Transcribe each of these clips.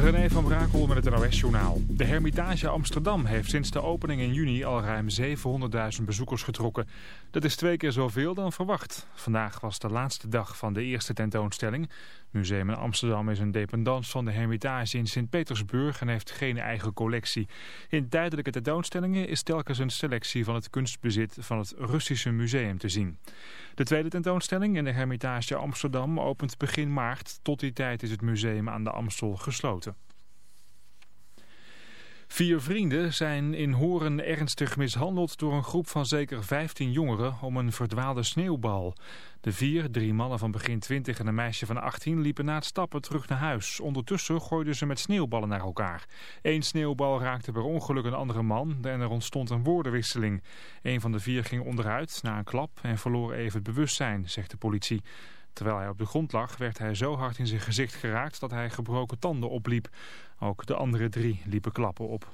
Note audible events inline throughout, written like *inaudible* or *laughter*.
René van Brakel met het NOS-journaal. De Hermitage Amsterdam heeft sinds de opening in juni al ruim 700.000 bezoekers getrokken. Dat is twee keer zoveel dan verwacht. Vandaag was de laatste dag van de eerste tentoonstelling. Museum in Amsterdam is een dependance van de Hermitage in Sint-Petersburg en heeft geen eigen collectie. In tijdelijke tentoonstellingen is telkens een selectie van het kunstbezit van het Russische museum te zien. De tweede tentoonstelling in de Hermitage Amsterdam opent begin maart. Tot die tijd is het museum aan de Amstel gesloten. Vier vrienden zijn in Horen ernstig mishandeld door een groep van zeker 15 jongeren om een verdwaalde sneeuwbal. De vier, drie mannen van begin 20 en een meisje van 18, liepen na het stappen terug naar huis. Ondertussen gooiden ze met sneeuwballen naar elkaar. Eén sneeuwbal raakte per ongeluk een andere man en er ontstond een woordenwisseling. Een van de vier ging onderuit na een klap en verloor even het bewustzijn, zegt de politie. Terwijl hij op de grond lag, werd hij zo hard in zijn gezicht geraakt dat hij gebroken tanden opliep. Ook de andere drie liepen klappen op.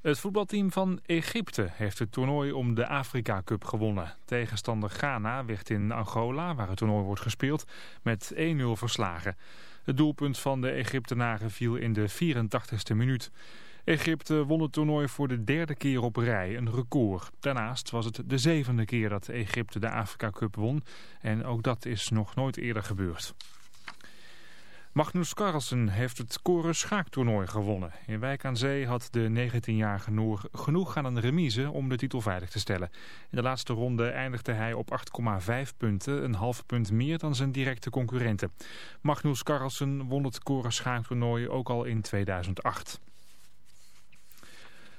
Het voetbalteam van Egypte heeft het toernooi om de Afrika Cup gewonnen. Tegenstander Ghana werd in Angola, waar het toernooi wordt gespeeld, met 1-0 verslagen. Het doelpunt van de Egyptenaren viel in de 84ste minuut. Egypte won het toernooi voor de derde keer op rij, een record. Daarnaast was het de zevende keer dat Egypte de Afrika Cup won en ook dat is nog nooit eerder gebeurd. Magnus Carlsen heeft het Koren schaaktoernooi gewonnen. In Wijk aan Zee had de 19-jarige Noor genoeg aan een remise om de titel veilig te stellen. In de laatste ronde eindigde hij op 8,5 punten, een half punt meer dan zijn directe concurrenten. Magnus Carlsen won het Koren schaaktoernooi ook al in 2008.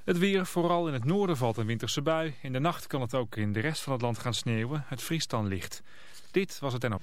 Het weer, vooral in het noorden valt een winterse bui. In de nacht kan het ook in de rest van het land gaan sneeuwen. Het vriest dan licht. Dit was het en op.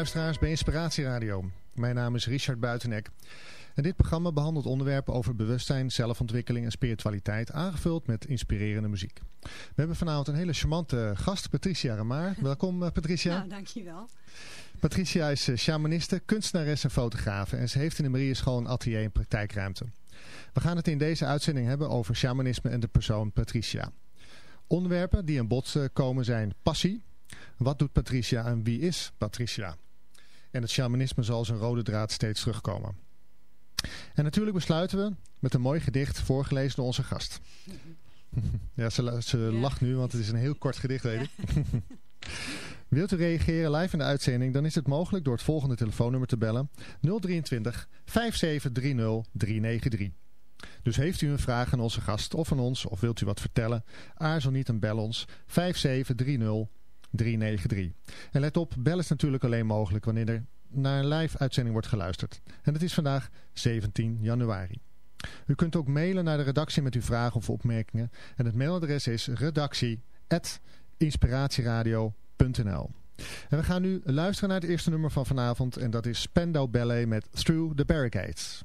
Luisteraars bij Inspiratie Radio. Mijn naam is Richard Buitenek. En dit programma behandelt onderwerpen over bewustzijn, zelfontwikkeling en spiritualiteit, aangevuld met inspirerende muziek. We hebben vanavond een hele charmante gast, Patricia Ramaar. Welkom eh, Patricia. Nou, dankjewel. Patricia is eh, shamaniste, kunstenares en fotografe en ze heeft in de Marieschool een atelier en praktijkruimte. We gaan het in deze uitzending hebben over shamanisme en de persoon Patricia. Onderwerpen die aan bod eh, komen zijn passie, wat doet Patricia en wie is Patricia? En het shamanisme zal als een rode draad steeds terugkomen. En natuurlijk besluiten we met een mooi gedicht voorgelezen door onze gast. Ja, ze, ze lacht nu, want het is een heel kort gedicht, weet ik. *laughs* Wilt u reageren live in de uitzending, dan is het mogelijk door het volgende telefoonnummer te bellen. 023 5730 393. Dus heeft u een vraag aan onze gast of aan ons, of wilt u wat vertellen, aarzel niet en bel ons 5730 393. En let op, bel is natuurlijk alleen mogelijk wanneer er naar een live uitzending wordt geluisterd. En het is vandaag 17 januari. U kunt ook mailen naar de redactie met uw vragen of opmerkingen. En het mailadres is redactie.inspiratieradio.nl En we gaan nu luisteren naar het eerste nummer van vanavond. En dat is Spandau Ballet met Through the Barricades.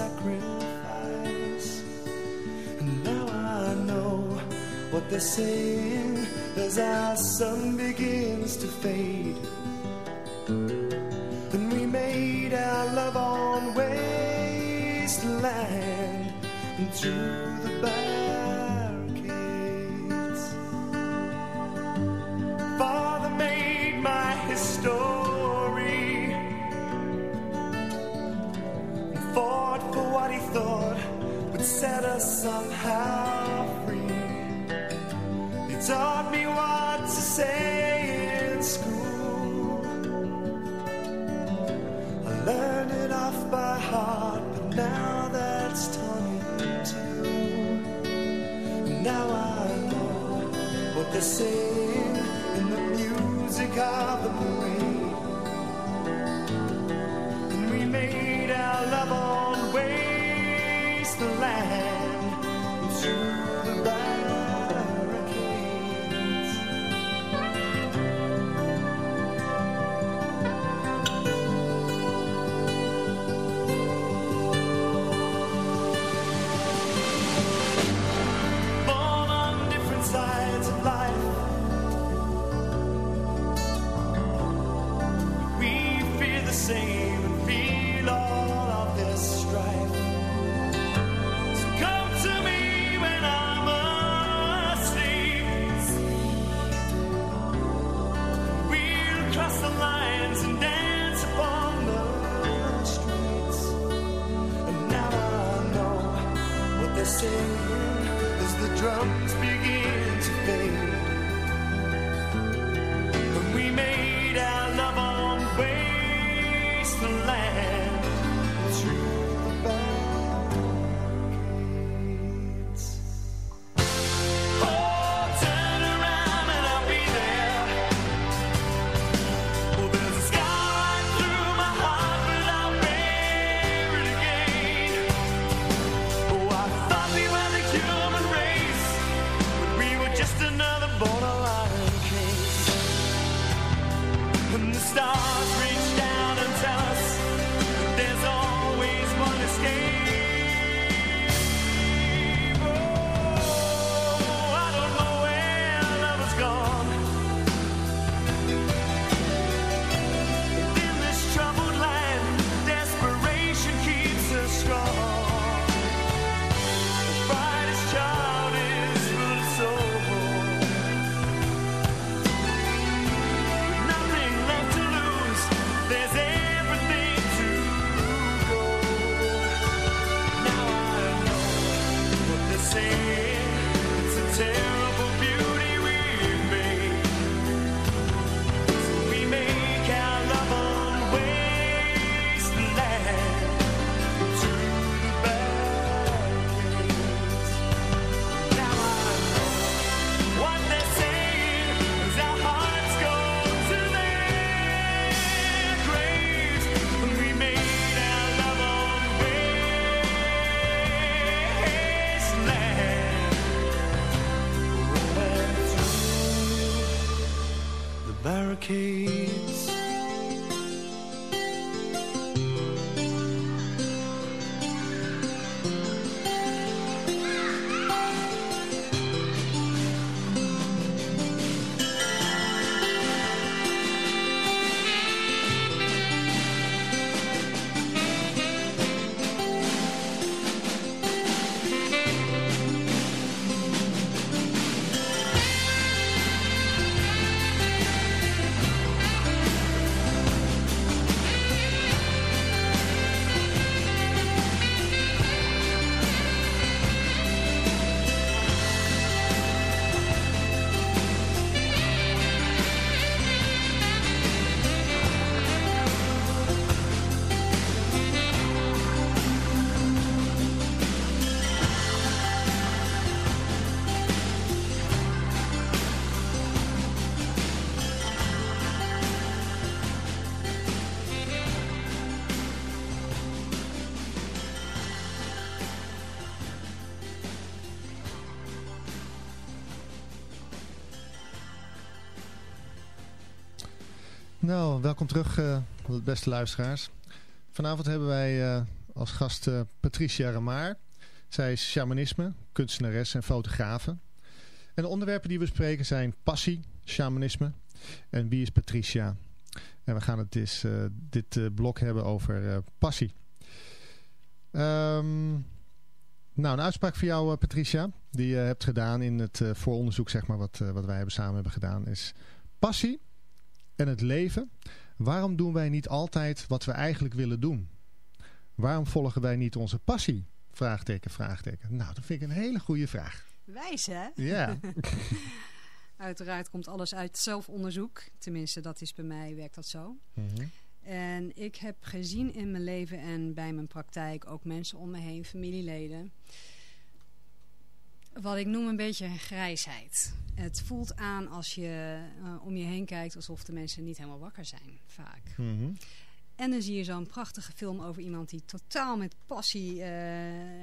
sacrifice. And now I know what they're saying as our sun begins to fade. And we made our love on wasteland. And fought for what he thought would set us somehow free. He taught me what to say in school. I learned it off by heart, but now that's time to. Now I know what they sing in the music of the brain. And we made our love the land. borderline Nou, welkom terug, uh, beste luisteraars. Vanavond hebben wij uh, als gast uh, Patricia Ramaar. Zij is shamanisme, kunstenares en fotografe. En de onderwerpen die we spreken zijn passie, shamanisme en wie is Patricia. En we gaan het dus, dit blok hebben over passie. Um, nou, een uitspraak voor jou, Patricia, die je hebt gedaan in het vooronderzoek, zeg maar, wat, wat wij hebben samen hebben gedaan, is passie en het leven. Waarom doen wij niet altijd wat we eigenlijk willen doen? Waarom volgen wij niet onze passie? Vraagteken, vraagteken. Nou, dat vind ik een hele goede vraag. Wijs, hè? Ja. *laughs* *laughs* Uiteraard komt alles uit zelfonderzoek. Tenminste, dat is bij mij, werkt dat zo. Mhm. En ik heb gezien in mijn leven en bij mijn praktijk ook mensen om me heen, familieleden wat ik noem een beetje grijsheid. Het voelt aan als je uh, om je heen kijkt alsof de mensen niet helemaal wakker zijn, vaak. Mm En dan zie je zo'n prachtige film over iemand die totaal met passie uh,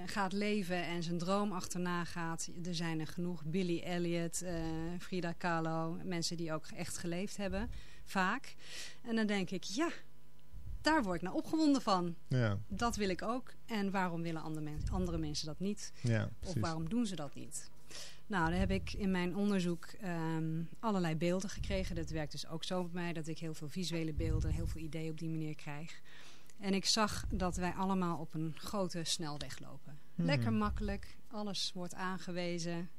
gaat leven en zijn droom achterna gaat. Er zijn er genoeg. Billy Elliot, uh, Frida Kahlo, mensen die ook echt geleefd hebben, vaak. En dan denk ik, ja, daar word ik nou opgewonden van. Ja. Dat wil ik ook. En waarom willen andere, mensen, andere mensen dat niet? Ja, of waarom doen ze dat niet? Nou, dan heb ik in mijn onderzoek um, allerlei beelden gekregen. Dat werkt dus ook zo bij mij, dat ik heel veel visuele beelden, heel veel ideeën op die manier krijg. En ik zag dat wij allemaal op een grote snelweg lopen. Hmm. Lekker makkelijk, alles wordt aangewezen.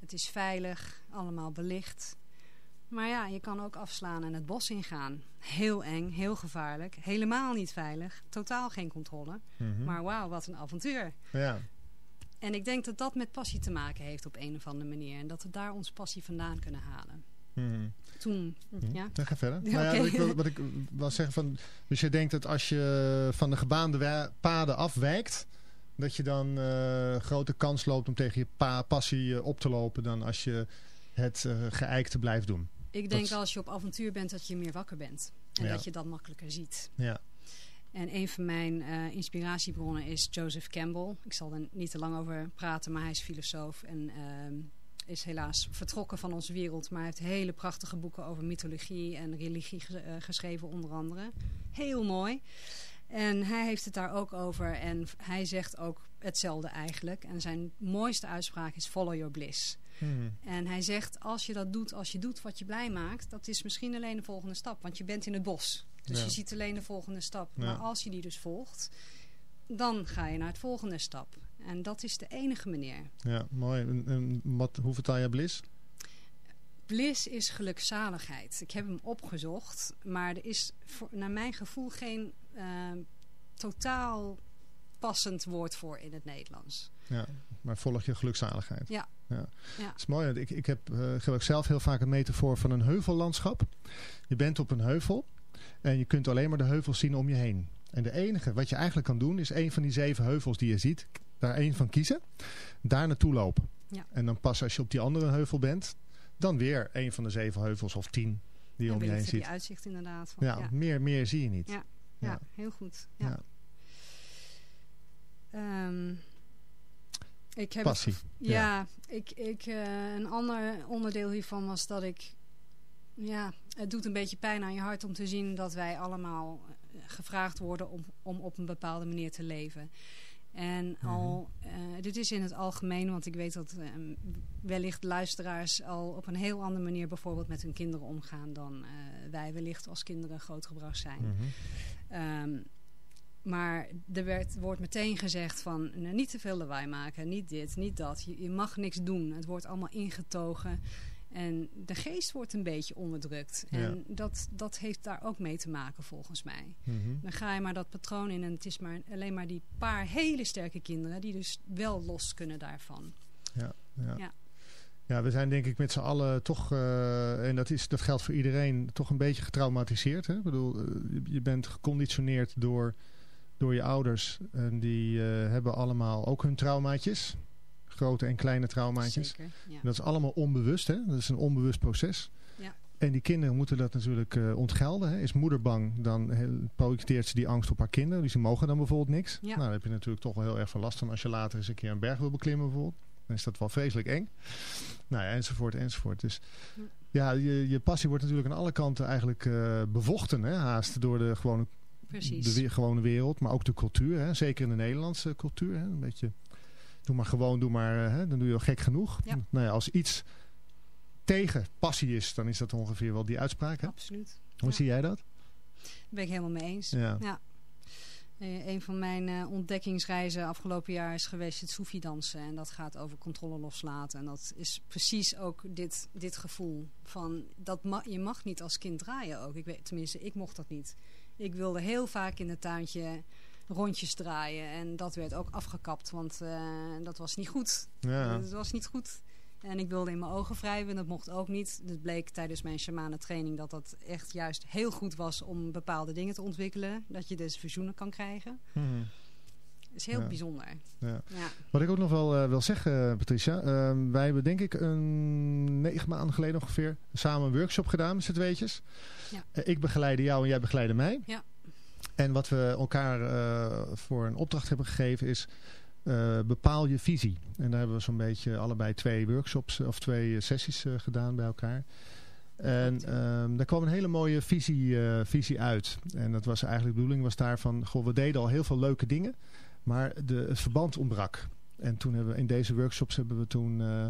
Het is veilig, allemaal belicht. Maar ja, je kan ook afslaan en het bos ingaan. Heel eng, heel gevaarlijk, helemaal niet veilig, totaal geen controle. Mhm. Maar wauw, wat een avontuur. Ja. En ik denk dat dat met passie te maken heeft op een of andere manier. En dat we daar onze passie vandaan kunnen halen. Mhm. Toen, Mhm. ja. Dan ga verder. Ja, *laughs* Nou ja, wat, ik wil, wat ik wil zeggen van... Dus je denkt dat als je van de gebaande paden afwijkt... dat je dan eh, grote kans loopt om tegen je pa passie eh, op te lopen... dan als je het eh geëikte blijft doen. Ik Dat denk is- als je op avontuur bent dat je meer wakker bent. En Ja. dat je dat makkelijker ziet. Ja. En een van mijn eh, inspiratiebronnen is Joseph Campbell. Ik zal er niet te lang over praten, maar hij is filosoof en ehm, is helaas vertrokken van onze wereld. Maar hij heeft hele prachtige boeken over mythologie en religie eh, geschreven onder andere. Heel mooi. En hij heeft het daar ook over en hij zegt ook hetzelfde eigenlijk. En zijn mooiste uitspraak is follow your bliss. Mhm. En hij zegt, als je dat doet, als je doet wat je blij maakt, dat is misschien alleen de volgende stap. Want je bent in het bos. Dus Ja. je ziet alleen de volgende stap. Ja. Maar als je die dus volgt, dan ga je naar het volgende stap. En dat is de enige manier. Ja, mooi. En, en wat, hoe vertaal jij bliss? Bliss is gelukzaligheid. Ik heb hem opgezocht, maar er is voor, naar mijn gevoel geen eh, totaal passend woord voor in het Nederlands. Ja, maar volg je gelukzaligheid. Ja. ja. Ja. Het is mooi, want ik, ik heb, eh, gebruik zelf heel vaak een metafoor van een heuvellandschap. Je bent op een heuvel en je kunt alleen maar de heuvels zien om je heen. En de enige wat je eigenlijk kan doen is een van die zeven heuvels die je ziet, daar één van kiezen, daar naartoe lopen. Ja. En dan pas als je op die andere heuvel bent, dan weer een van de zeven heuvels of tien die je om je heen ziet. je uitzicht inderdaad. Van, Ja, ja. Meer, meer zie je niet. Ja. Ja. Ja, heel goed. Ja. Ehm, ik heb Passie. ja, ik, ik, eh, een ander onderdeel hiervan was dat ik... Ja, het doet een beetje pijn aan je hart om te zien dat wij allemaal eh, gevraagd worden om, om op een bepaalde manier te leven. En al, eh, dit is in het algemeen, want ik weet dat eh, wellicht luisteraars al op een heel andere manier bijvoorbeeld met hun kinderen omgaan dan wij wellicht als kinderen grootgebracht zijn. Mhm. Ehm, maar er werd, wordt meteen gezegd van nou, niet te veel lawaai maken, niet dit, niet dat. Je, je mag niks doen. Het wordt allemaal ingetogen. En de geest wordt een beetje onderdrukt. Ja. En dat, dat heeft daar ook mee te maken volgens mij. Mhm. Dan ga je maar dat patroon in en het is maar alleen maar die paar hele sterke kinderen die dus wel los kunnen daarvan. Ja, ja. Ja. Ja, we zijn denk ik met z'n allen toch, eh, en dat, is, dat geldt voor iedereen, toch een beetje getraumatiseerd. Hè? Ik bedoel, eh, je bent geconditioneerd door, door je ouders. En die eh, hebben allemaal ook hun traumaatjes. Grote en kleine traumaatjes. Zeker. Ja. En dat is allemaal onbewust. Hè? Dat is een onbewust proces. Ja. En die kinderen moeten dat natuurlijk eh, ontgelden. Hè? Is moeder bang, dan projecteert ze die angst op haar kinderen. Dus die mogen dan bijvoorbeeld niks. Ja. Nou, daar heb je natuurlijk toch wel heel erg veel last van als je later eens een keer een berg wil beklimmen bijvoorbeeld. dan is dat wel vreselijk eng. Nou ja, enzovoort, enzovoort. Dus ja, je, je passie wordt natuurlijk aan alle kanten eigenlijk uh, bevochten, hè, haast door de gewone, Precies. de gewone wereld, maar ook de cultuur. Hè, zeker in de Nederlandse cultuur. Hè, een beetje, doe maar gewoon, doe maar, hè, dan doe je wel gek genoeg. Ja. Nou ja, als iets tegen passie is, dan is dat ongeveer wel die uitspraak. Hè? Absoluut. Hoe Ja. zie jij dat? Daar ben ik helemaal mee eens. Ja. Ja. Eh, een van mijn eh, ontdekkingsreizen afgelopen jaar is geweest het Soefi dansen. En dat gaat over controle loslaten. En dat is precies ook dit, dit gevoel. Van dat ma je mag niet als kind draaien ook. Ik weet, tenminste, ik mocht dat niet. Ik wilde heel vaak in het tuintje rondjes draaien. En dat werd ook afgekapt, want eh, dat was niet goed. Ja. Dat was niet goed. En ik wilde in mijn ogen wrijven, dat mocht ook niet. Het bleek tijdens mijn shamanen training dat dat echt juist heel goed was om bepaalde dingen te ontwikkelen. Dat je dus visioenen kan krijgen. Mhm. Is heel Ja. bijzonder. Ja. Ja. Wat ik ook nog wel eh, wil zeggen, Patricia. eh, wij hebben denk ik een negen maanden geleden ongeveer samen een workshop gedaan met z'n tweetjes. Ja. Eh, ik begeleide jou en jij begeleide mij. Ja. En wat we elkaar eh, voor een opdracht hebben gegeven is... eh, bepaal je visie. En daar hebben we zo'n beetje allebei twee workshops of twee eh, sessies eh, gedaan bij elkaar. En ehm, daar kwam een hele mooie visie, eh, visie uit. En dat was eigenlijk de bedoeling was daarvan... Goh, we deden al heel veel leuke dingen. Maar de, het verband ontbrak. En toen hebben we in deze workshops hebben we toen eh,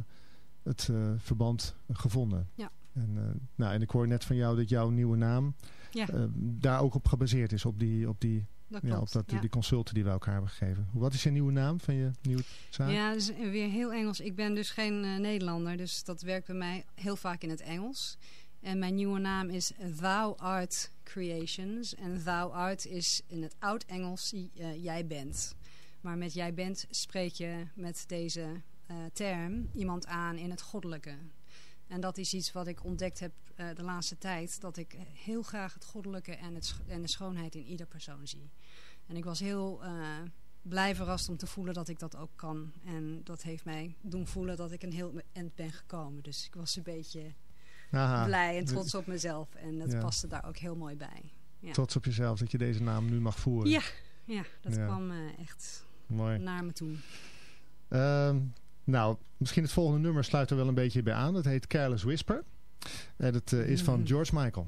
het eh, verband gevonden. Ja. En, eh, nou, en ik hoor net van jou dat jouw nieuwe naam Ja, daar ook op gebaseerd is. Op die, op die, dat ja, op dat, ja. die consulten die we elkaar hebben gegeven. Wat is je nieuwe naam van je nieuwe zaak? Ja, is weer heel Engels. Ik ben dus geen Nederlander, dus dat werkt bij mij heel vaak in het Engels. En mijn nieuwe naam is Thou Art Creations. En Thou Art is in het oud-Engels eh, jij bent. Maar met jij bent spreek je met deze eh, term iemand aan in het goddelijke. En dat is iets wat ik ontdekt heb eh, de laatste tijd. Dat ik heel graag het goddelijke en, het, en de schoonheid in ieder persoon zie. En ik was heel blij verrast om te voelen dat ik dat ook kan. En dat heeft mij doen voelen dat ik een heel eind ben gekomen. Dus ik was een beetje Aha, blij en trots op mezelf. En dat Ja. paste daar ook heel mooi bij. Ja, Trots op jezelf dat je deze naam nu mag voeren. Ja. ja dat Ja. kwam eh, echt Mooi. naar me toe. Ehm, nou, misschien het volgende nummer sluit er wel een beetje bij aan. Dat heet Careless Whisper. En dat eh, is van Mhm. George Michael.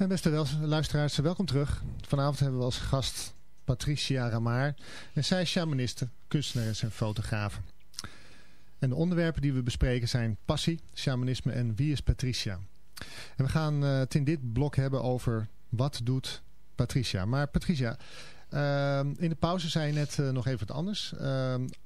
En beste luisteraars, welkom terug. Vanavond hebben we als gast Patricia Ramaar. En zij is shamaniste, kunstenares en fotografe. En de onderwerpen die we bespreken zijn passie, shamanisme en wie is Patricia. En we gaan eh, het in dit blok hebben over wat doet Patricia. Maar Patricia, ehm, in de pauze zei je net eh, nog even wat anders.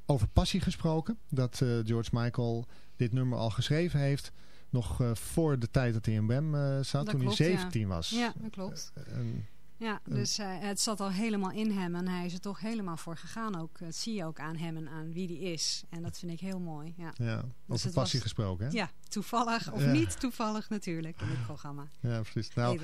Over passie gesproken. Dat eh, George Michael dit nummer al geschreven heeft. Nog eh, voor de tijd dat hij in WEM eh, zat. Dat toen klopt, hij ja. 17 was. Ja, dat klopt. En, Ja, dus eh, het zat al helemaal in hem en hij is er toch helemaal voor gegaan. Ook, dat zie je ook aan hem en aan wie die is. En dat vind ik heel mooi. Ja, ja, over het passie was- gesproken. Hè? ja toevallig of Ja. niet toevallig natuurlijk in dit programma. Ja, precies. Nou,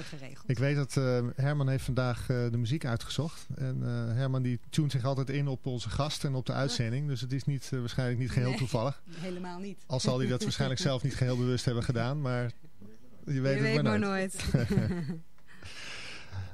ik weet dat eh, Herman heeft vandaag eh, de muziek uitgezocht. En Herman die tunt zich altijd in op onze gast en op de uitzending. Dus het is niet, waarschijnlijk niet geheel Nee. toevallig. *laughs* Helemaal niet. Al zal hij dat waarschijnlijk zelf niet geheel bewust hebben gedaan. Maar je weet je het weet maar maar nooit. nooit. *laughs*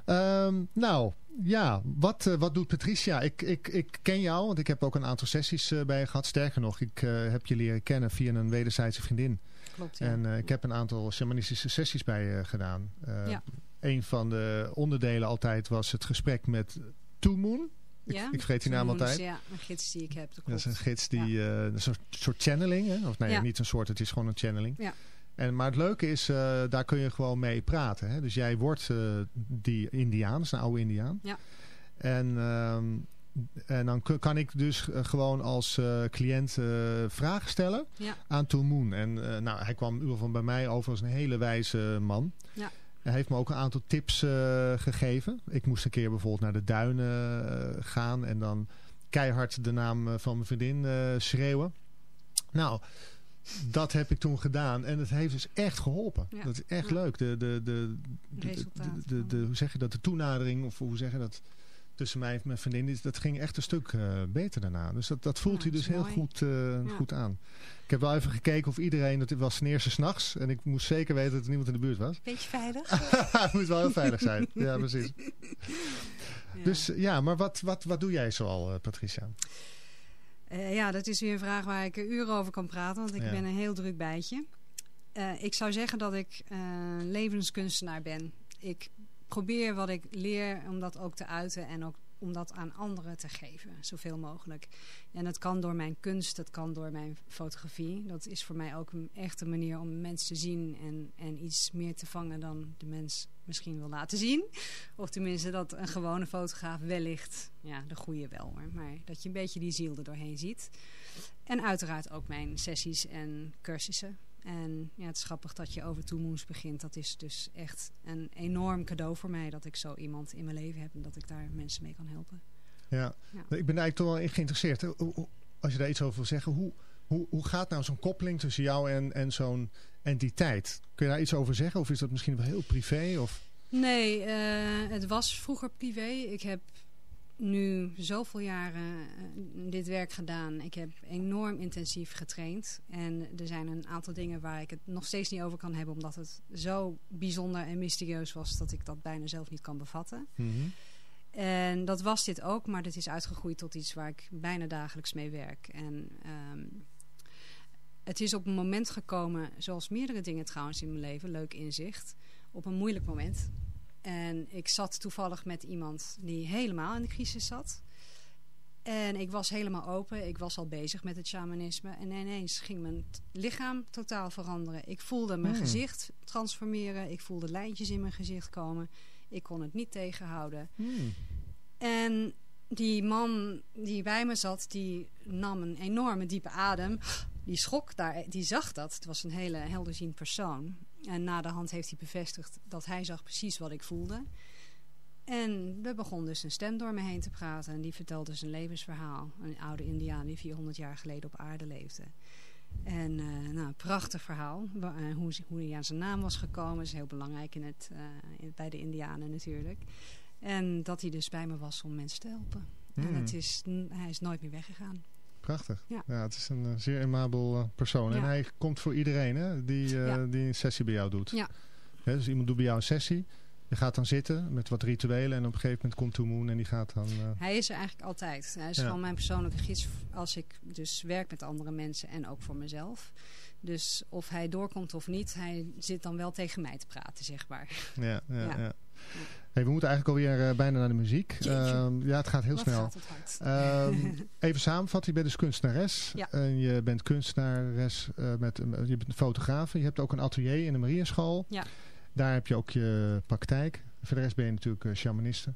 Ehm, nou, ja, wat, eh, wat doet Patricia? Ik, ik, ik ken jou, want ik heb ook een aantal sessies eh, bij je gehad. Sterker nog, ik eh, heb je leren kennen via een wederzijdse vriendin. Klopt, ja. En ik heb een aantal shamanistische sessies bij je gedaan. Ja. Een van de onderdelen altijd was het gesprek met Two Moon. Ik, ja? ik vergeet die naam altijd. Ja, een gids die ik heb. Dat, Dat is een gids die, eh, een soort, soort channeling, hè? of nee, Ja. niet een soort, het is gewoon een channeling. Ja. En, maar het leuke is, eh, daar kun je gewoon mee praten. Hè? Dus jij wordt eh, die indiaan, dat is een oude indiaan. Ja. En, ehm, en dan kan ik dus eh, gewoon als cliënt vragen stellen Ja. aan Two Moon. En nou, hij kwam in ieder geval bij mij over als een hele wijze man. Ja. Hij heeft me ook een aantal tips gegeven. Ik moest een keer bijvoorbeeld naar de duinen gaan en dan keihard de naam van mijn vriendin schreeuwen. Nou, dat heb ik toen gedaan en het heeft dus echt geholpen. Ja. Dat is echt Ja. leuk. De, de, de, de, de, hoe zeg je dat? De toenadering of hoe zeg je dat? Tussen mij en mijn vriendin, dat ging echt een stuk eh, beter daarna. Dus dat, dat voelt Ja, hij dus heel mooi. goed, eh, goed aan. Ik heb wel even gekeken of iedereen, het was ten eerste s'nachts. En ik moest zeker weten dat er niemand in de buurt was. Beetje veilig. Het *laughs* moet wel heel veilig zijn. Ja, precies. *laughs* Dus ja, maar wat, wat, wat doe jij zoal, eh, Patricia? Eh, ja, dat is weer een vraag waar ik uren over kan praten, want ik Ja. ben een heel druk bijtje. Eh, ik zou zeggen dat ik eh, levenskunstenaar ben. Ik probeer wat ik leer om dat ook te uiten en ook om dat aan anderen te geven, zoveel mogelijk. En dat kan door mijn kunst, dat kan door mijn fotografie. Dat is voor mij ook een echte manier om mensen te zien en, en iets meer te vangen dan de mens misschien wil laten zien. Of tenminste dat een gewone fotograaf wellicht, ja, de goede wel hoor, maar dat je een beetje die ziel er doorheen ziet. En uiteraard ook mijn sessies en cursussen. En ja, het is grappig dat je over Two Moons begint. Dat is dus echt een enorm cadeau voor mij dat ik zo iemand in mijn leven heb en dat ik daar mensen mee kan helpen. Ja. Ja. Ik ben eigenlijk toch wel geïnteresseerd. Als je daar iets over wil zeggen, hoe, hoe, hoe gaat nou zo'n koppeling tussen jou en, en zo'n entiteit? Kun je daar iets over zeggen? Of is dat misschien wel heel privé? Of... Nee, eh, het was vroeger privé. Ik heb nu zoveel jaren eh, dit werk gedaan. Ik heb enorm intensief getraind. En er zijn een aantal dingen waar ik het nog steeds niet over kan hebben. Omdat het zo bijzonder en mysterieus was dat ik dat bijna zelf niet kan bevatten. En dat was dit ook, maar dit is uitgegroeid tot iets waar ik bijna dagelijks mee werk. En ehm, het is op een moment gekomen, zoals meerdere dingen trouwens in mijn leven, leuk inzicht, op een moeilijk moment. En ik zat toevallig met iemand die helemaal in de crisis zat. En ik was helemaal open. Ik was al bezig met het shamanisme. En ineens ging mijn lichaam totaal veranderen. Ik voelde mijn Hmm. gezicht transformeren. Ik voelde lijntjes in mijn gezicht komen. Ik kon het niet tegenhouden. Hmm. En die man die bij me zat, die nam een enorme diepe adem. Die schrok daar, die zag dat. Het was een hele helderziend persoon. En na de hand heeft hij bevestigd dat hij zag precies wat ik voelde. En er begon dus een stem door me heen te praten. En die vertelde zijn levensverhaal. Een oude indiaan die 400 jaar geleden op aarde leefde. En eh, nou, een prachtig verhaal. Eh, hoe, hoe hij aan zijn naam was gekomen. is heel belangrijk in het, eh, in- bij de indianen natuurlijk. En dat hij dus bij me was om mensen te helpen. En Hmm. het is, n- hij is nooit meer weggegaan. Prachtig. Ja. Ja. het is een eh, zeer amabel eh, persoon. En hij komt voor iedereen hè, die, eh, die een sessie bij jou doet. Ja. Dus iemand doet bij jou een sessie. Je gaat dan zitten met wat rituelen en op een gegeven moment komt Moon en die gaat dan... Uh... Hij is er eigenlijk altijd. Hij is ja. gewoon mijn persoonlijke gids als ik dus werk met andere mensen en ook voor mezelf. Dus of hij doorkomt of niet, hij zit dan wel tegen mij te praten, zeg maar. Ja, ja, ja. ja. Hey, we moeten eigenlijk alweer uh, bijna naar de muziek. Uh, ja, het gaat heel Wat snel. Gaat uh, *laughs* even samenvatten, je bent dus kunstenares. Ja. En je bent kunstenares, met, je bent fotograaf. Je hebt ook een atelier in de Mariaschool. Ja. Daar heb je ook je praktijk. Voor de rest ben je natuurlijk shamaniste.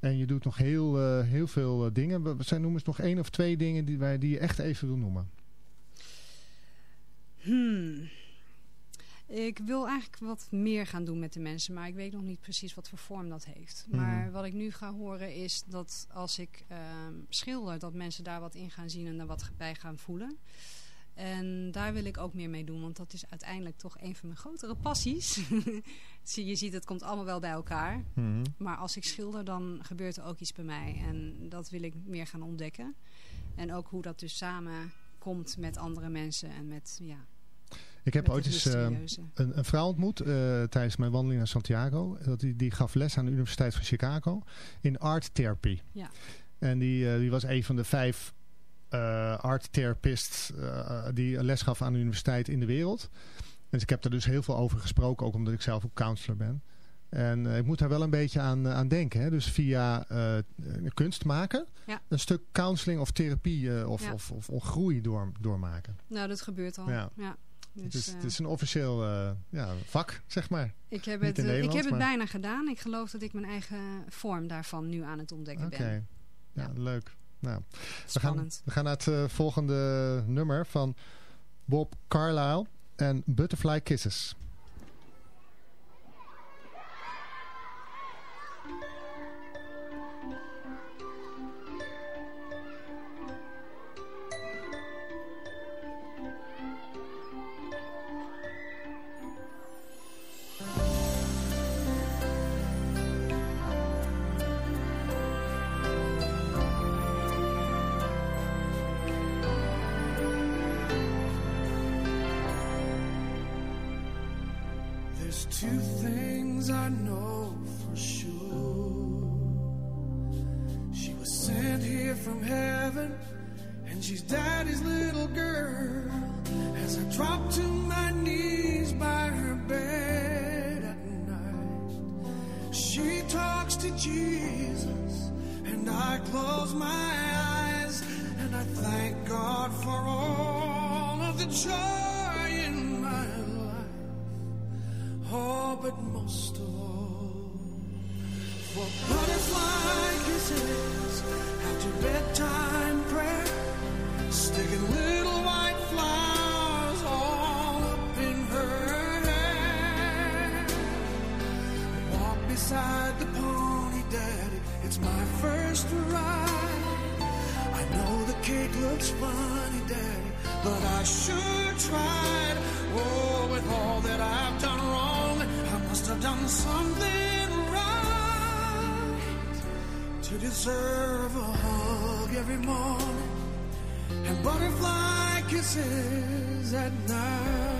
En je doet nog heel, heel veel dingen. Zijn noemen eens nog één of twee dingen die, wij, die je echt even wil noemen? Hmm. Ik wil eigenlijk wat meer gaan doen met de mensen, maar ik weet nog niet precies wat voor vorm dat heeft. Mhm. Maar wat ik nu ga horen is dat als ik uh, schilder, dat mensen daar wat in gaan zien en er wat bij gaan voelen. En daar wil ik ook meer mee doen, want dat is uiteindelijk toch een van mijn grotere passies. *laughs* je ziet, het komt allemaal wel bij elkaar. Mhm. Maar als ik schilder, dan gebeurt er ook iets bij mij. En dat wil ik meer gaan ontdekken. En ook hoe dat dus samen komt met andere mensen en met, ja... Ik heb ooit eens uh, mysterieuze. een, een vrouw ontmoet uh, tijdens mijn wandeling naar Santiago. Dat die, die gaf les aan de Universiteit van Chicago in art therapy. Ja. En die, uh, die was een van de vijf art therapists die les gaf aan de universiteit in de wereld. Dus ik heb daar dus heel veel over gesproken, ook omdat ik zelf ook counselor ben. En ik moet daar wel een beetje aan, aan denken. Hè? Dus via kunst maken, Ja. een stuk counseling of therapie of, Ja. of, of, of groei door, doormaken. Nou, dat gebeurt al. Ja. Dus, het, is, eh, het is een officieel eh, ja, vak, zeg maar. ik heb niet het, eh, ik heb het bijna gedaan. Ik geloof dat ik mijn eigen vorm daarvan nu aan het ontdekken ben. ja, Ja. leuk. Nou, we gaan, we gaan naar het volgende nummer van Bob Carlyle en Butterfly Kisses. She talks to Jesus, and I close my eyes, and I thank God for all of the joy in my life. Oh, but most of all, for butterfly kisses after bedtime prayer, sticking little It's my first ride. I know the cake looks funny, daddy, but I sure tried. Oh, with all that I've done wrong, I must have done something right to deserve a hug every morning and butterfly kisses at night.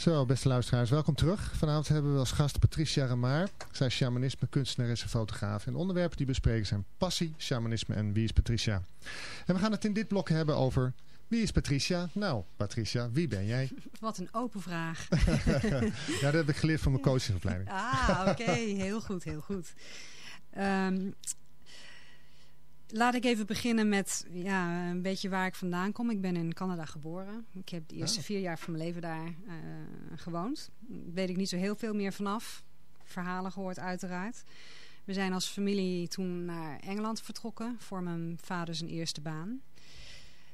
Zo, beste luisteraars, welkom terug. Vanavond hebben we als gast Patricia Ramaar. Zij is shamanisme, kunstenares en fotograaf. En de onderwerpen die we bespreken zijn passie, shamanisme en wie is Patricia. En we gaan het in dit blok hebben over Wie is Patricia? Nou, Patricia, wie ben jij? *laughs* Wat een open vraag. *laughs* ja, dat heb ik geleerd van mijn coachingopleiding. Ah, oké. Heel goed, heel goed. Ehm, laat ik even beginnen met ja, een beetje waar ik vandaan kom. Ik ben in Canada geboren. Ik heb de eerste Ah. vier jaar van mijn leven daar eh, gewoond. Weet ik niet zo heel veel meer vanaf. Verhalen gehoord uiteraard. We zijn als familie toen naar Engeland vertrokken voor mijn vader zijn eerste baan.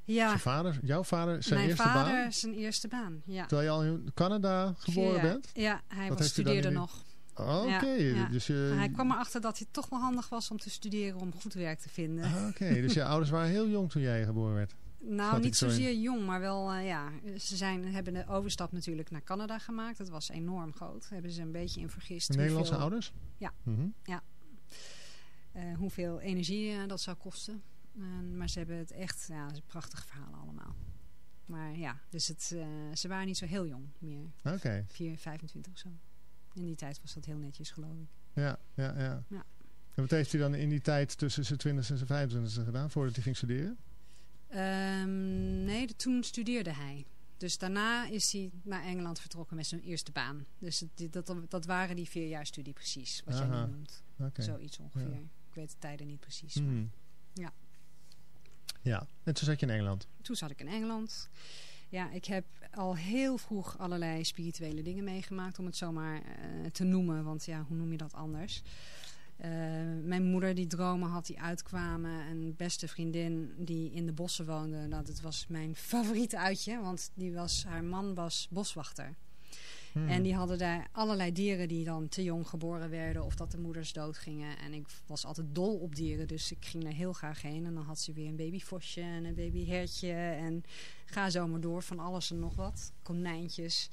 Ja, Zijn vader, jouw vader, zijn mijn eerste vader baan? zijn eerste baan. Ja. Terwijl je al in Canada geboren bent? Ja, hij was, studeerde nog. Oh, Oké, Ja, ja. dus, je, Maar hij kwam erachter dat het toch wel handig was om te studeren om goed werk te vinden. Ah, Oké, *laughs* dus je ouders waren heel jong toen jij geboren werd. nou, niet zo in. zozeer jong, maar wel, eh, ja. Ze zijn, hebben de overstap natuurlijk naar Canada gemaakt. Dat was enorm groot. Hebben ze een beetje in vergist. Nederlandse hoeveel, ouders? Ja. Mhm. eh, hoeveel energie eh, dat zou kosten. En- maar ze hebben het echt, ja, het is een prachtig verhaal allemaal. Maar ja, dus het, eh, ze waren niet zo heel jong meer. Oké, 4, 25 of zo. In die tijd was dat heel netjes, geloof ik. ja, ja, ja. Ja. En wat heeft hij dan in die tijd tussen zijn 20 en zijn 25 gedaan voordat hij ging studeren? Ehm, nee, de- toen studeerde hij. Dus daarna is hij naar Engeland vertrokken met zijn eerste baan. Dus het, dat, dat waren die vier jaar studie precies, wat jij nu noemt. Zoiets ongeveer. Ja. Ik weet de tijden niet precies. maar Mhm. Ja. Ja, en toen zat je in Engeland. Toen zat ik in Engeland. Ja, ik heb al heel vroeg allerlei spirituele dingen meegemaakt, om het zomaar eh, te noemen. Want ja, hoe noem je dat anders? Eh, mijn moeder die dromen had die uitkwamen. Een beste vriendin die in de bossen woonde. Nou, dat was mijn favoriete uitje. Want die was, haar man was boswachter. Hmm. En die hadden daar allerlei dieren die dan te jong geboren werden. Of dat de moeders doodgingen. En ik was altijd dol op dieren. Dus ik ging er heel graag heen. En dan had ze weer een babyvosje en een babyhertje. En ga zo maar door van alles en nog wat. Konijntjes.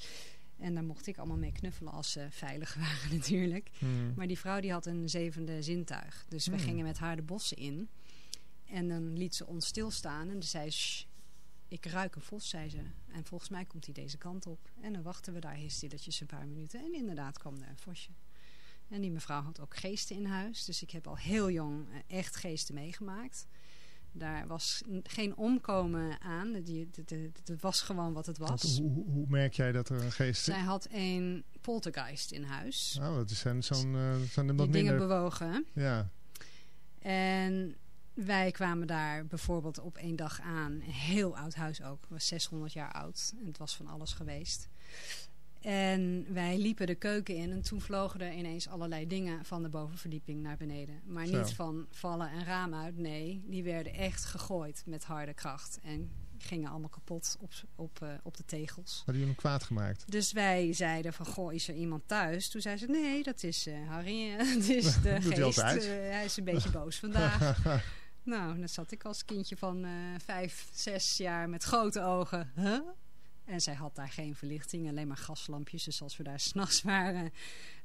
En daar mocht ik allemaal mee knuffelen als ze veilig *laughs* waren natuurlijk. Hmm. Maar die vrouw die had een zevende zintuig. Dus we Hmm. gingen met haar de bossen in. En dan liet ze ons stilstaan. En dan zei ze... "Shh, ik ruik een vos, zei ze. En volgens mij komt hij deze kant op. En dan wachten we daar heel stilletjes een paar minuten. En inderdaad kwam er een vosje. En die mevrouw had ook geesten in huis. Dus ik heb al heel jong eh, echt geesten meegemaakt. Daar was geen omkomen aan. Die- Het was gewoon wat het was. hoe, hoe- hoe merk jij dat er een geest Zij had een poltergeist in huis. Oh, dat zijn zo'n eh, zijn er die dingen bewogen. Ja. En wij kwamen daar bijvoorbeeld op één dag aan. Een heel oud huis ook. Het was 600 jaar oud. En het was van alles geweest. En wij liepen de keuken in. En toen vlogen er ineens allerlei dingen van de bovenverdieping naar beneden. Maar Zo. niet van vallen en raam uit. Nee, die werden echt gegooid met harde kracht. En gingen allemaal kapot op, op, eh, op de tegels. Hadden jullie hem kwaad gemaakt? Dus wij zeiden van, goh, is er iemand thuis? Toen zei ze, nee, dat is eh, Harry. *laughs* Het is *laughs* de hij geest. Eh, hij is een beetje boos vandaag. *laughs* nou, dan zat ik als kindje van eh, vijf, zes jaar met grote ogen. Huh? En zij had daar geen verlichting, alleen maar gaslampjes. Dus als we daar *laughs* s'nachts waren,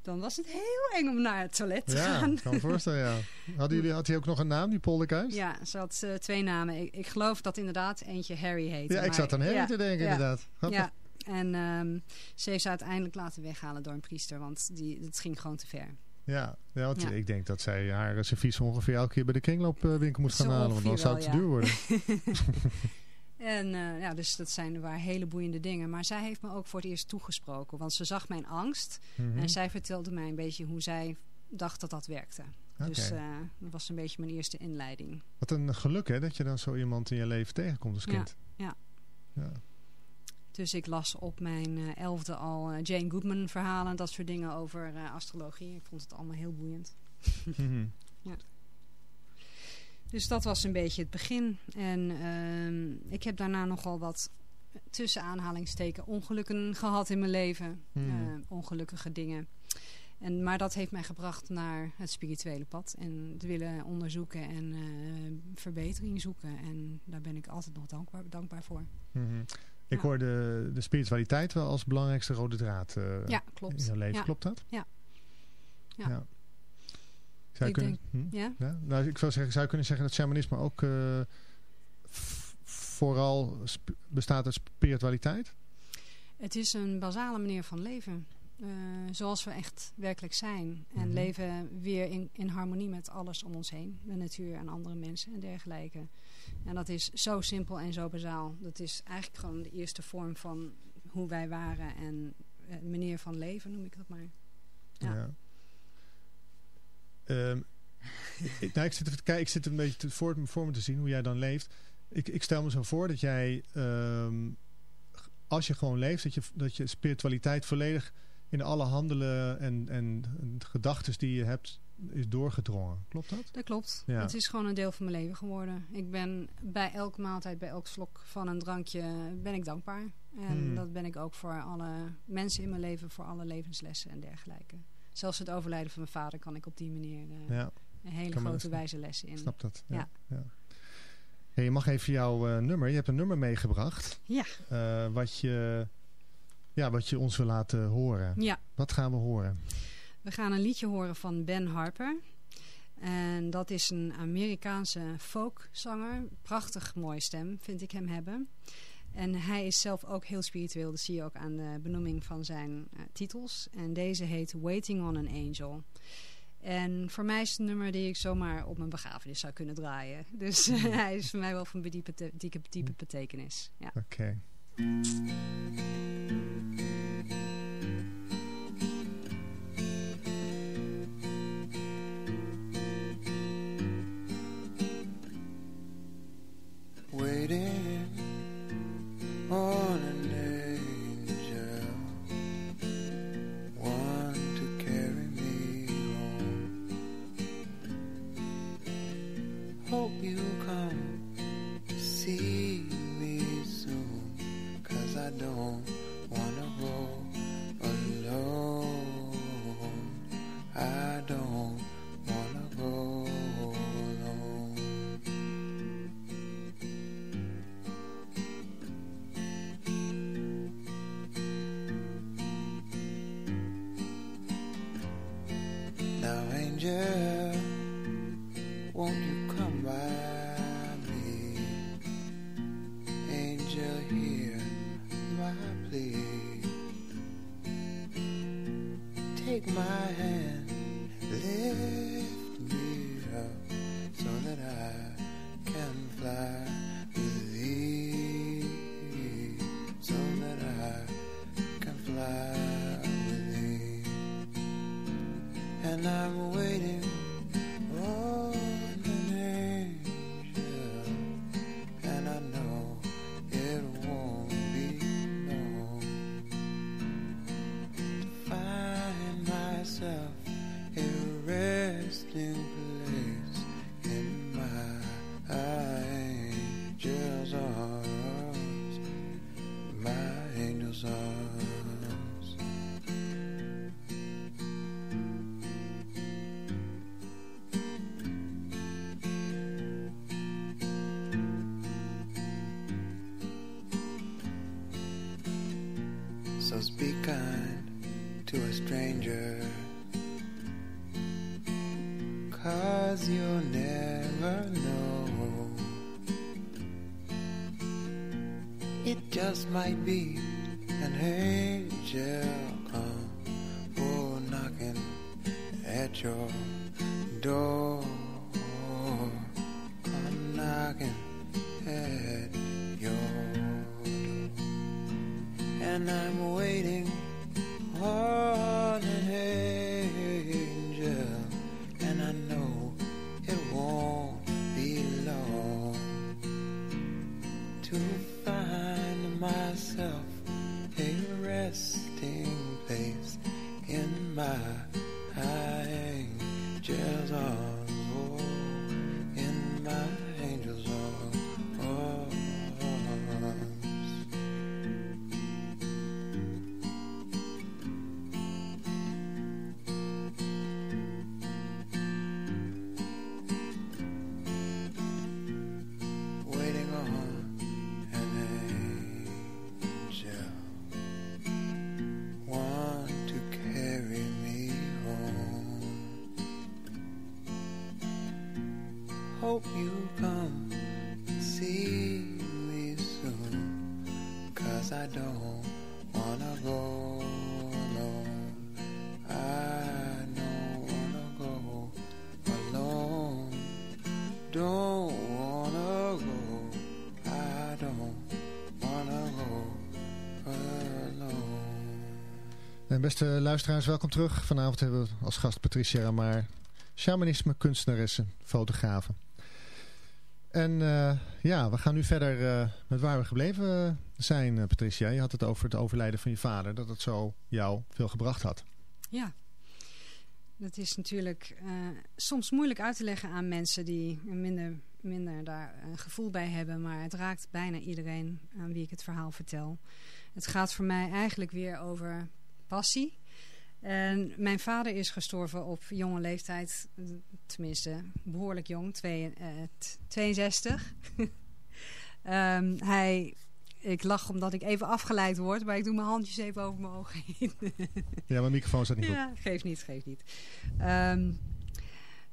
dan was het heel eng om naar het toilet te Ja, gaan. ik kan me voorstellen, ja. Hadden jullie, had hij ook nog een naam, die polderkuis? Ja, ze had eh, twee namen. Ik, ik geloof dat inderdaad eentje Harry heette. Ja, ik zat aan Harry ja, te denken, ja. inderdaad. Ja, *laughs* en ehm, ze heeft ze uiteindelijk laten weghalen door een priester, want die, het ging gewoon te ver. Ja, ja, want Ja. ik denk dat zij haar eh, servies ongeveer elke keer bij de kringloopwinkel moest gaan Zo halen. Want dan zou het te duur worden. *laughs* En eh, ja, dus dat zijn waar hele boeiende dingen. Maar zij heeft me ook voor het eerst toegesproken, want ze zag mijn angst. Mhm. En zij vertelde mij een beetje hoe zij dacht dat dat werkte. Dus eh, dat was een beetje mijn eerste inleiding. Wat een geluk hè, dat je dan zo iemand in je leven tegenkomt als Ja, kind. ja. ja. Dus ik las op mijn eh, elfde al eh, Jane Goodman verhalen en dat soort dingen over eh, astrologie. Ik vond het allemaal heel boeiend. Mhm. *laughs* Dus dat was een beetje het begin. En ehm, ik heb daarna nogal wat tussen aanhalingsteken ongelukken gehad in mijn leven. Eh, ongelukkige dingen. En, maar dat heeft mij gebracht naar het spirituele pad. En te willen onderzoeken en verbetering zoeken. En daar ben ik altijd nog dankbaar, dankbaar voor. Mhm. Ik hoor de, de spiritualiteit wel als belangrijkste rode draad eh, Ja, klopt. in je leven. Klopt dat? Ja. Ja. Zou je Ik kunnen, hm? Ja? Ja? Nou, ik zou zeggen, zou je kunnen zeggen dat shamanisme ook eh, vooral bestaat uit spiritualiteit? Het is een basale manier van leven. eh, zoals we echt werkelijk zijn. En Mhm. leven weer in, in harmonie met alles om ons heen. De natuur en andere mensen en dergelijke. En dat is zo simpel en zo bazaal. Dat is eigenlijk gewoon de eerste vorm van hoe wij waren. En eh, manier van leven noem ik dat maar. Ja. Ja. Ehm, *laughs* ik, nou, ik, zit even kijken, ik zit een beetje te, voor, voor me te zien hoe jij dan leeft. Ik, ik stel me zo voor dat jij, ehm, als je gewoon leeft, dat je, dat je spiritualiteit volledig in alle handelen en, en, gedachten die je hebt is doorgedrongen. Klopt dat? Dat klopt. Ja. Het is gewoon een deel van mijn leven geworden. Ik ben bij elke maaltijd, bij elk slok van een drankje, ben ik dankbaar. En Hmm. dat ben ik ook voor alle mensen in mijn leven, voor alle levenslessen en dergelijke. Zelfs het overlijden van mijn vader kan ik op die manier eh, Ja, een hele Kan grote wijze lessen in. snap dat. Ja. Ja. Ja. Hey, je mag even jouw eh, nummer, je hebt een nummer meegebracht. Ja. eh, wat, je, ja, wat je ons wil laten horen. Ja, Wat gaan we horen? we gaan een liedje horen van Ben Harper. En dat is een Amerikaanse folkzanger. Prachtig mooie stem, vind ik hem hebben. En hij is zelf ook heel spiritueel. Dat zie je ook aan de benoeming van zijn eh, titels. En deze heet Waiting on an Angel. En voor mij is het een nummer die ik zomaar op mijn begrafenis zou kunnen draaien. Dus hij is voor mij wel van diepe, diepe, diepe betekenis. Ja. Oké. Waiting Angel, hear my plea. Take my hand, just might be in my angel's arms, oh. Beste luisteraars, welkom terug. Vanavond hebben we als gast Patricia Ramar, shamanisme, kunstenaressen, fotografen. En uh, ja, we gaan nu verder uh, met waar we gebleven zijn, uh, Patricia. Je had het over het overlijden van je vader, dat het zo jou veel gebracht had. Ja, dat is natuurlijk soms moeilijk uit te leggen aan mensen die minder, minder daar een gevoel bij hebben. Maar het raakt bijna iedereen aan wie ik het verhaal vertel. Het gaat voor mij eigenlijk weer over passie. En mijn vader is gestorven op jonge leeftijd, tenminste behoorlijk jong, twee, uh, 62. um, hij, ik lach omdat ik even afgeleid word, maar ik doe mijn handjes even over mijn ogen heen. *laughs* ja, mijn microfoon staat niet ja, goed. geeft niet, geeft niet. Um,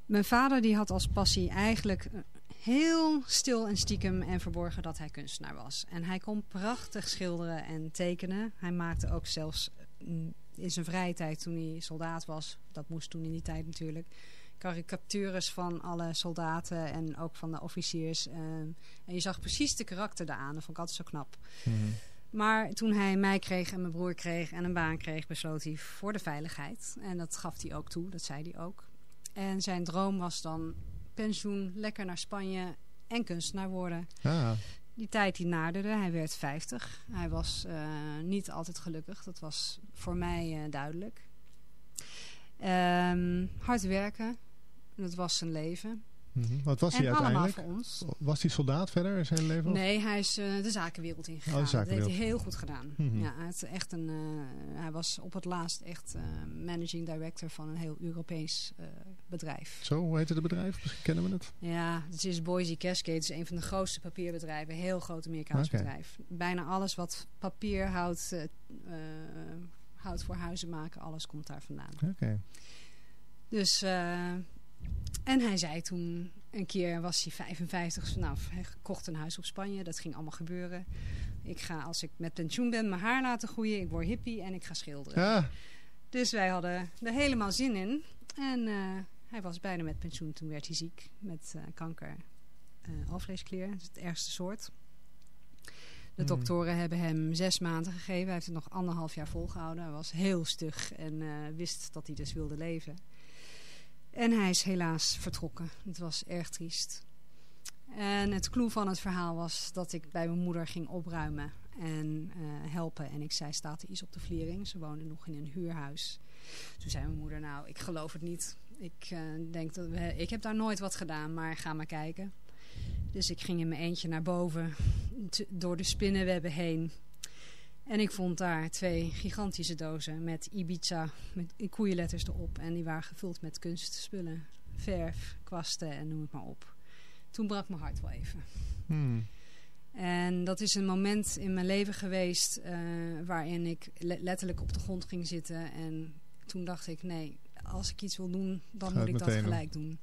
mijn vader die had als passie eigenlijk heel stil en stiekem en verborgen dat hij kunstenaar was. En hij kon prachtig schilderen en tekenen. Hij maakte ook zelfs in zijn vrije tijd toen hij soldaat was, dat moest toen in die tijd natuurlijk, karikatures van alle soldaten en ook van de officiers. Uh, en je zag precies de karakter daaraan. Dat vond ik altijd zo knap. Mhm. Maar toen hij mij kreeg en mijn broer kreeg en een baan kreeg, besloot hij voor de veiligheid. En dat gaf hij ook toe, dat zei hij ook. En zijn droom was dan pensioen, lekker naar Spanje en kunstenaar worden. Ah. Die tijd die naderde, hij werd 50. Hij was uh, niet altijd gelukkig, dat was voor mij uh, duidelijk. Um, hard werken, dat was zijn leven. Mm -hmm. Wat was en hij uiteindelijk? voor ons. Was hij soldaat verder in zijn leven? Nee, hij is uh, de zakenwereld ingegaan. Oh, zakenwereld. Dat heeft hij heel goed gedaan. Mm -hmm. ja, hij, had echt een, hij was op het laatst echt managing director van een heel Europees bedrijf. Zo, hoe heette het bedrijf? Misschien kennen we het. Ja, het is Boise Cascade. Het is een van de grootste papierbedrijven. Heel groot Amerikaans okay. bedrijf. Bijna alles wat papier houdt, houdt voor huizen maken, alles komt daar vandaan. Oké. Okay. Dus, uh, en hij zei toen, een keer was hij 55, nou, hij kocht een huis op Spanje. Dat ging allemaal gebeuren. Ik ga, als ik met pensioen ben, mijn haar laten groeien. Ik word hippie en ik ga schilderen. Ja. Dus wij hadden er helemaal zin in. En uh, hij was bijna met pensioen. Toen werd hij ziek met uh, kanker uh, alvleesklier. Dat is het ergste soort. De Hmm. doktoren hebben hem zes maanden gegeven. Hij heeft het nog anderhalf jaar volgehouden. Hij was heel stug en uh, wist dat hij dus wilde leven. En hij is helaas vertrokken. Het was erg triest. En het clue van het verhaal was dat ik bij mijn moeder ging opruimen en uh, helpen. En ik zei, staat er iets op de vliering? Ze woonde nog in een huurhuis. Toen zei mijn moeder, nou, ik geloof het niet. Ik, uh, denk dat we, ik heb daar nooit wat gedaan, maar ga maar kijken. Dus ik ging in mijn eentje naar boven, door de spinnenwebben heen. En ik vond daar twee gigantische dozen met Ibiza, met koeienletters erop. En die waren gevuld met kunstspullen, verf, kwasten en noem het maar op. Toen brak mijn hart wel even. Hmm. En dat is een moment in mijn leven geweest uh, waarin ik le letterlijk op de grond ging zitten. En toen dacht ik, nee, als ik iets wil doen, dan moet ik dat gelijk doen.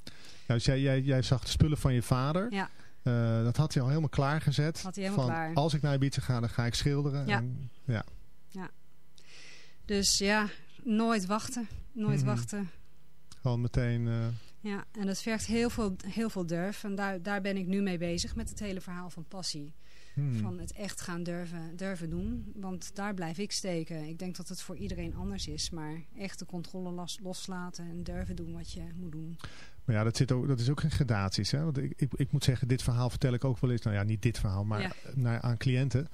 Ja, dus jij, jij, jij zag de spullen van je vader. Ja. Uh, dat had hij al helemaal klaargezet. Had hij helemaal van, klaar. Als ik naar Ibiza ga, dan ga ik schilderen. Ja. En, ja. ja. Dus ja, nooit wachten. Nooit Mhm. wachten. Gewoon meteen... Uh... Ja, en dat vergt heel veel, heel veel durf. En daar, daar ben ik nu mee bezig met het hele verhaal van passie. Hmm. Van het echt gaan durven, durven doen. Want daar blijf ik steken. Ik denk dat het voor iedereen anders is. Maar echt de controle los, loslaten en durven doen wat je moet doen. Maar ja, dat, zit ook, dat is ook geen gradaties. Hè? Want ik, ik, ik moet zeggen, dit verhaal vertel ik ook wel eens. Nou ja, niet dit verhaal, maar Ja. naar, aan cliënten.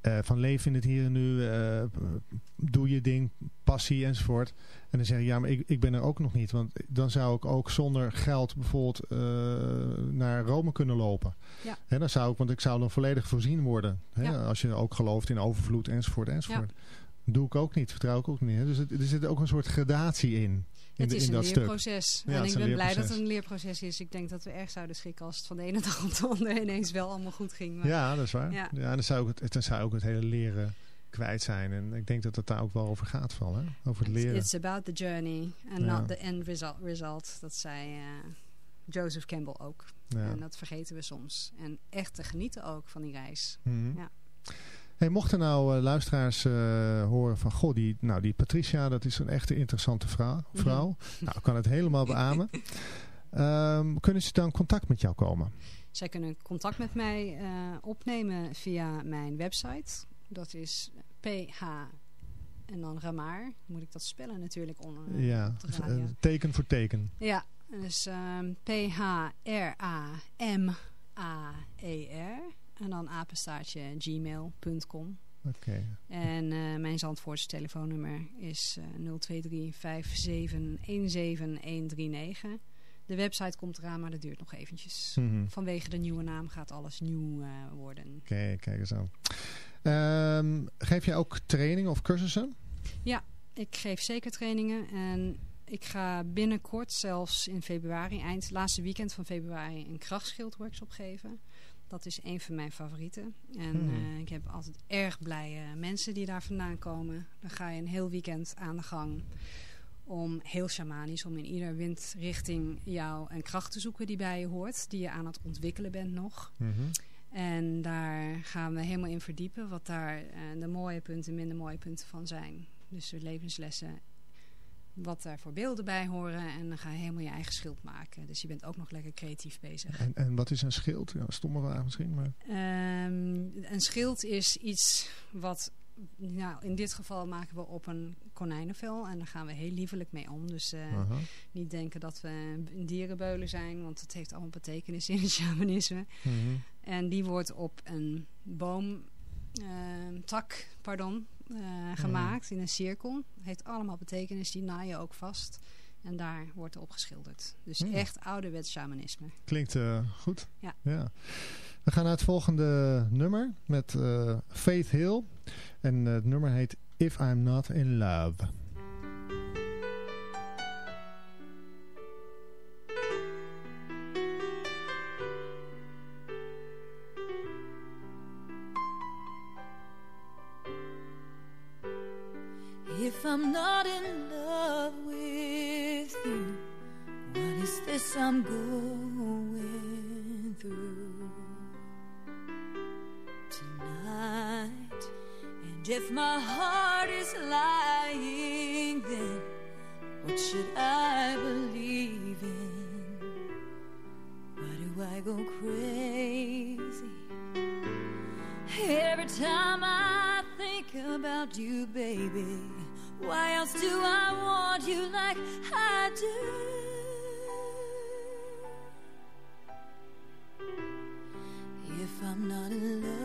Eh, van leven in het hier en nu. eh, doe je ding, passie enzovoort. En dan zeg je, ja, maar ik, ik ben er ook nog niet. Want dan zou ik ook zonder geld bijvoorbeeld eh, naar Rome kunnen lopen. Ja. Hè, dan zou ik, want ik zou dan volledig voorzien worden. Hè? Ja. Als je ook gelooft in overvloed enzovoort enzovoort. Doe ik ook niet, vertrouw ik ook niet. Hè? Dus het, er zit ook een soort gradatie in. Het is in een leerproces. Ja, en ik ben blij dat het een leerproces is. Ik denk dat we erg zouden schrikken als het van de ene *laughs* dag op de andere ineens wel allemaal goed ging. Maar Ja, dat is waar. Ja. Dan zou, ik het, dan zou ook het hele leren kwijt zijn. En ik denk dat het daar ook wel over gaat van. Hè? Over het leren. it's about the journey and Ja. not the end result. result. Dat zei eh, Joseph Campbell ook. Ja. En dat vergeten we soms. En echt te genieten ook van die reis. Mhm. Ja. Hey, mochten nou eh, luisteraars eh, horen van... Goh, die, nou, die Patricia, dat is een echte interessante vrouw. Nou, ik kan het helemaal *laughs* beamen. Ehm, kunnen ze dan contact met jou komen? Zij kunnen contact met mij eh, opnemen via mijn website. Dat is en dan Ramaar. Moet ik dat spellen natuurlijk onder Ja, dus, teken voor teken. Ja, dus ehm P-H-R-A-M-A-E-R. En dan apenstaartje gmail.com. Oké. En eh, mijn Zandvoortse telefoonnummer is 023 57 17139. De website komt eraan, maar dat duurt nog eventjes. Mhm. Vanwege de nieuwe naam gaat alles nieuw eh, worden. Oké, kijk eens aan. Ehm, geef jij ook trainingen of cursussen? Ik geef zeker trainingen en ik ga binnenkort, zelfs in februari, eind laatste weekend van februari, een krachtschildworkshop geven. Dat is een van mijn favorieten. En Hmm. eh, ik heb altijd erg blije mensen die daar vandaan komen. Dan ga je een heel weekend aan de gang om heel shamanisch, om in ieder windrichting jou een kracht te zoeken die bij je hoort, die je aan het ontwikkelen bent nog. Mhm. En daar gaan we helemaal in verdiepen wat daar eh, de mooie punten en minder mooie punten van zijn. Dus de levenslessen, wat daar voor beelden bij horen. En dan ga je helemaal je eigen schild maken. Dus je bent ook nog lekker creatief bezig. En, en wat is een schild? Ja, stomme vraag misschien, maar... Ehm, een schild is iets wat... Nou, in dit geval maken we op een konijnenvel. En daar gaan we heel liefelijk mee om. Dus eh, niet denken dat we een dierenbeulen zijn. Want het heeft allemaal betekenis in het shamanisme. Mhm. En die wordt op een boomtak pardon, eh, gemaakt in een cirkel. Heeft allemaal betekenis, die naai je ook vast. En daar wordt op geschilderd. Dus Hmm. echt ouderwets shamanisme. Klinkt eh, goed. Ja. We gaan naar het volgende nummer met eh, Faith Hill. En het nummer heet If I'm Not In Love. Not in love with you, what is this I'm going through tonight? And if my heart is lying, then what should I believe in? Why do I go crazy? Every time I think about you, baby, why else do I want you like I do? If I'm not in love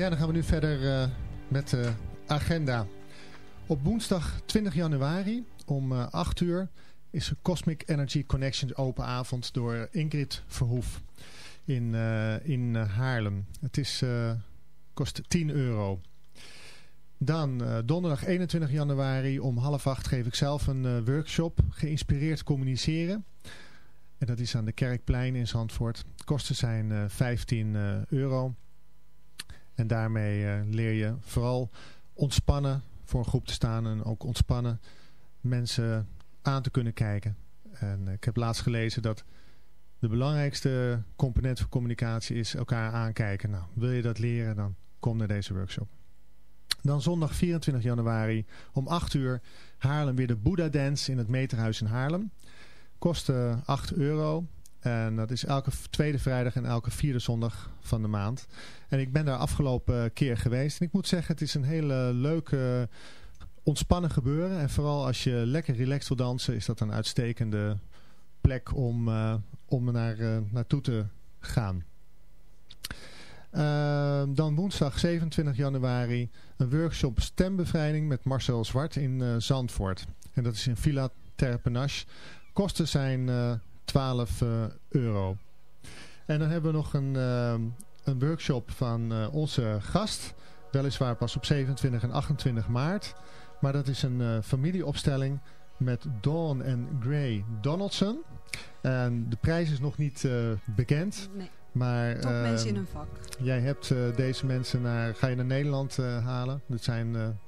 Ja, dan gaan we nu verder uh, met de agenda. Op woensdag 20 januari om uh, 8 uur is Cosmic Energy Connections open avond door Ingrid Verhoef in, uh, in Haarlem. Het is, kost 10 euro. Dan donderdag 21 januari om half acht geef ik zelf een workshop geïnspireerd communiceren. En dat is aan de Kerkplein in Zandvoort. De kosten zijn 15 euro. En daarmee uh, leer je vooral ontspannen voor een groep te staan en ook ontspannen mensen aan te kunnen kijken. En ik heb laatst gelezen dat de belangrijkste component van communicatie is elkaar aankijken. Nou, wil je dat leren, dan kom naar deze workshop. Dan zondag 24 januari om 8 uur Haarlem weer de Buddha Dance in het Meterhuis in Haarlem. Kost 8 euro. En dat is elke tweede vrijdag en elke vierde zondag van de maand. En ik ben daar afgelopen keer geweest. En ik moet zeggen, het is een hele leuke, ontspannen gebeuren. En vooral als je lekker relaxed wil dansen, is dat een uitstekende plek om, uh, om naar, uh, naartoe te gaan. Uh, dan woensdag 27 januari een workshop stembevrijding met Marcel Zwart in Zandvoort. En dat is in Villa Terpenache. Kosten zijn 12 euro. En dan hebben we nog een, een workshop van uh, onze gast. Weliswaar pas op 27 en 28 maart. Maar dat is een familieopstelling met Dawn en Gray Donaldson. En de prijs is nog niet bekend. Nee. Maar, Top mensen in hun vak. Jij hebt deze mensen naar, ga je naar Nederland halen. Dat zijn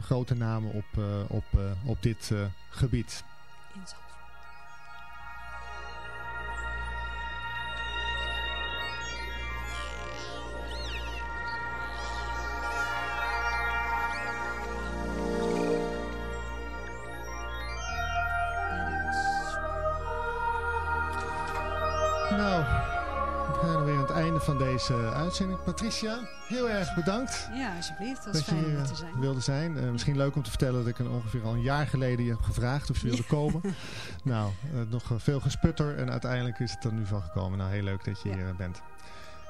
grote namen op, op, op dit gebied. Uitzending. Patricia, heel erg bedankt. Ja, alsjeblieft. Dat is fijn om te zijn. wilde zijn. Uh, misschien leuk om te vertellen dat ik een ongeveer al een jaar geleden je heb gevraagd of je wilde komen. *laughs* nou, uh, nog veel gesputter en uiteindelijk is het er nu van gekomen. Nou, heel leuk dat je ja. hier bent.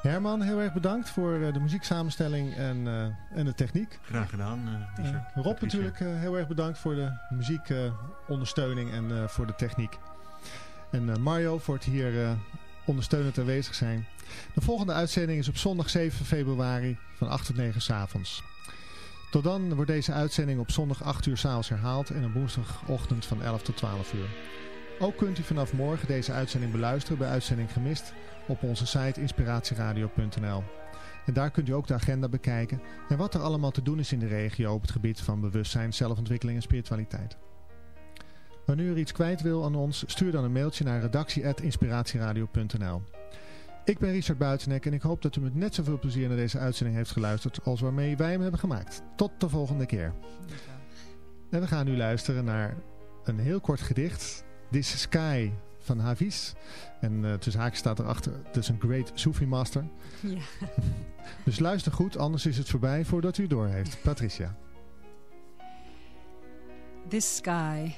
Herman, heel erg bedankt voor uh, de muzieksamenstelling en, en de techniek. Graag gedaan, Rob natuurlijk heel erg bedankt voor de muziekondersteuning en voor de techniek. En Mario voor het hier ondersteunend aanwezig zijn. De volgende uitzending is op zondag 7 februari van 8 tot 9 s avonds. Tot dan wordt deze uitzending op zondag 8 uur s'avonds herhaald en op woensdagochtend van 11 tot 12 uur. Ook kunt u vanaf morgen deze uitzending beluisteren bij Uitzending Gemist op onze site inspiratieradio.nl. En daar kunt u ook de agenda bekijken en wat er allemaal te doen is in de regio op het gebied van bewustzijn, zelfontwikkeling en spiritualiteit. Wanneer u iets kwijt wil aan ons, stuur dan een mailtje naar redactie.inspiratieradio.nl Ik ben Richard Buitenek en ik hoop dat u met net zoveel plezier naar deze uitzending heeft geluisterd als waarmee wij hem hebben gemaakt. Tot de volgende keer. En we gaan nu luisteren naar een heel kort gedicht. This Sky van Havis. En uh, tussen haakjes staat erachter, het is een great Sufi master. Ja. *laughs* dus luister goed, anders is het voorbij voordat u door heeft. Patricia. This sky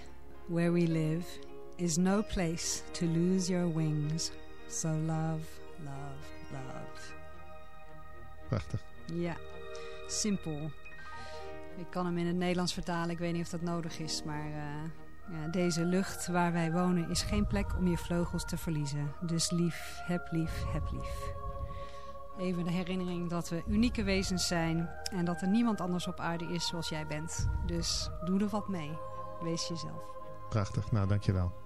where we live is no place to lose your wings. So love, love, love. Prachtig. Ja, simpel. Ik kan hem in het Nederlands vertalen, ik weet niet of dat nodig is, maar uh, ja, deze lucht waar wij wonen is geen plek om je vleugels te verliezen. Dus lief, heb lief, heb lief. Even de herinnering dat we unieke wezens zijn en dat er niemand anders op aarde is zoals jij bent. Dus doe er wat mee. Wees jezelf. Prachtig, nou dankjewel.